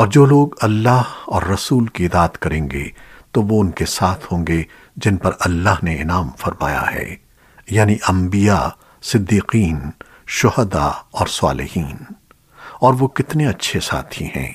اور جو لوگ اللہ اور رسول کی اطاعت کریں گے، تو وہ ان کے ساتھ ہوں گے جن پر اللہ نے انعام فرمایا ہے یعنی انبیاء، صدیقین، شہداء اور صالحین۔ اور وہ کتنے اچھے ساتھی ہیں۔